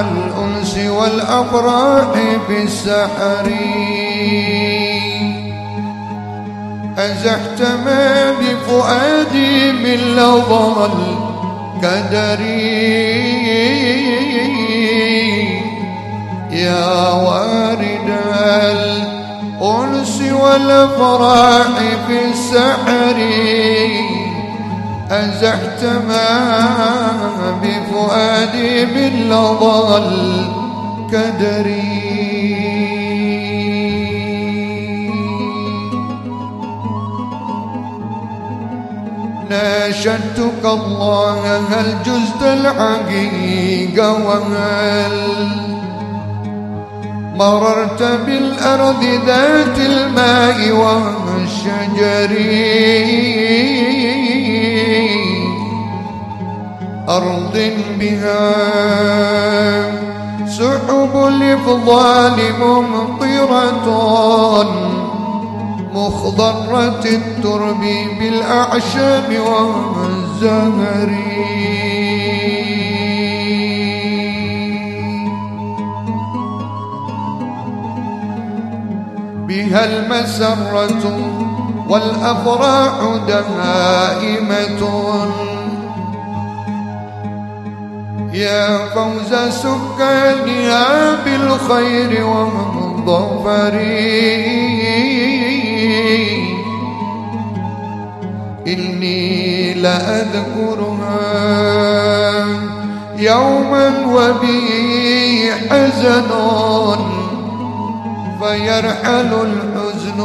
الأنس والأفراح في السحر. أزحت ما بفؤادي من لظى الكدر يا وارد الأنس والأفراح في السحر. أزحت ما بفؤادي من لظى الكدر ناشدتك الله هل جزت الحقيقة وهل مررت بالأرض ذات الماء والشجر أرض بها سحب الإفضال ممطرة مخضرة الترب بالأعشاب والزهر. بها المسرة والأفراح دائمة يا فوز سكانها بالخير والظفر إني لأذكرها يوما وبي حزن فيرحل الحزن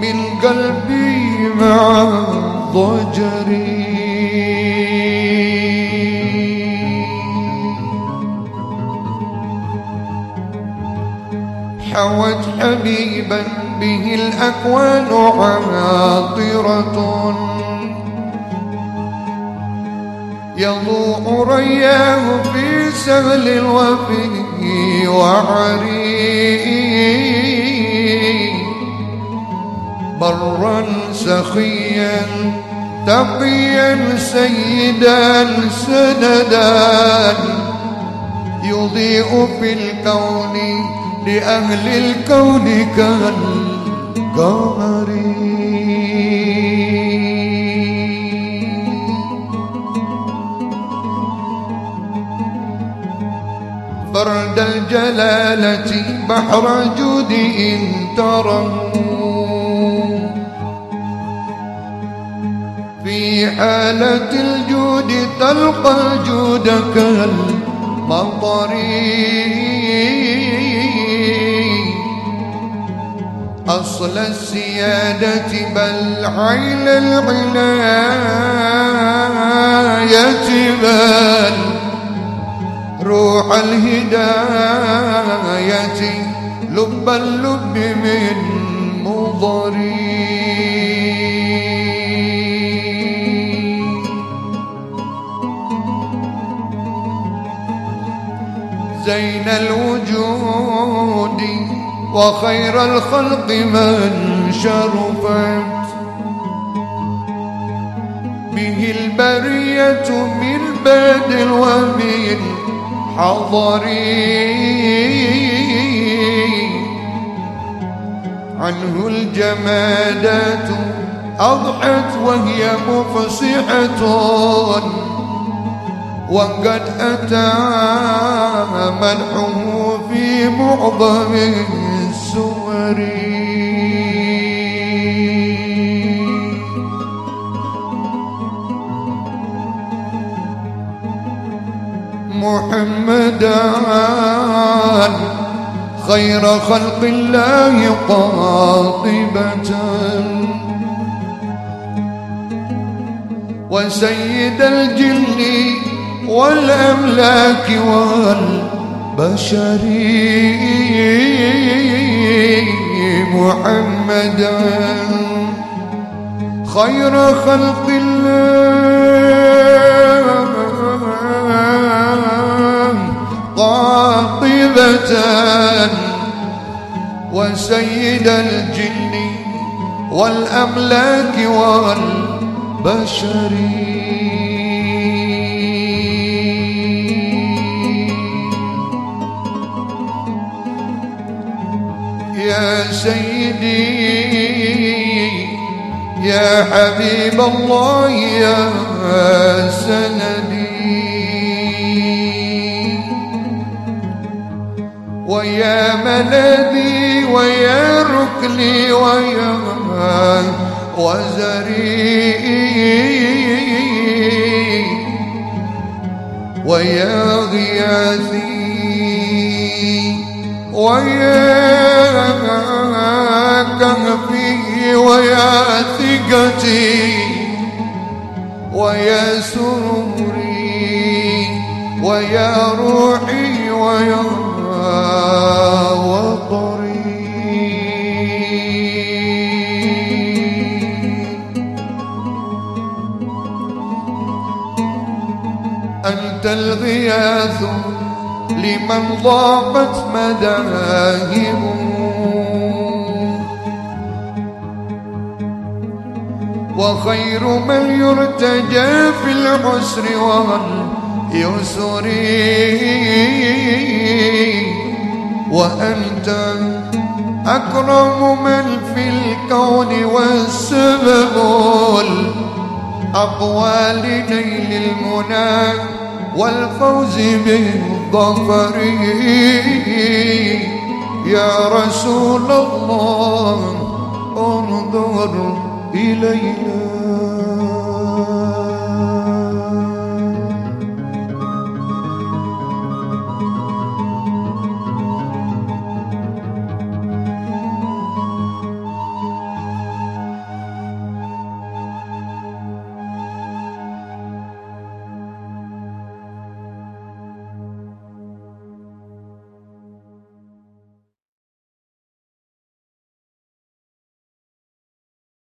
من قلبي مع ضجري؟ حوت حبيبا به الأكوان عاطرة. يضوء رياه في سهل وفي وعري. برا سخيا تقيا سيدا سندا. يضيء في الكون لأهل الكون كالقمر. برد الجلالة بحر جود إن في حالة الجود تلقى الجود كالمطر. أصل السيادة بل عين العناية بل روح الهداية. لب اللب من مضري زين الوجود وخير الخلق من شرفت. به البرية من بدل ومن حضري. عنه الجمادات أضحت وهي مفصحة. وقد أتى منحه في معظم السور. محمدا خير خلق الله قاطبة. وسيد الجن والأملاك والبشر محمدا. خير خلق الله قاطبة وسيد الجن والأملاك والبشر. يا سيدي يا حبيب الله يا سندي. ويا ملذي ويا ركني ويا وزري. ويا غياثي ويا كهفي ويا ثقتي ويا سروري ويا روحي ويا أنت الغياث لمن ضاقت مذاهبه وخير من يرتجى في العسر واليسر. وأنت أكرم من في الكون والسبب الأقوى لنيل المنى والفوز بالظفر يا رسول الله انظر إلينا.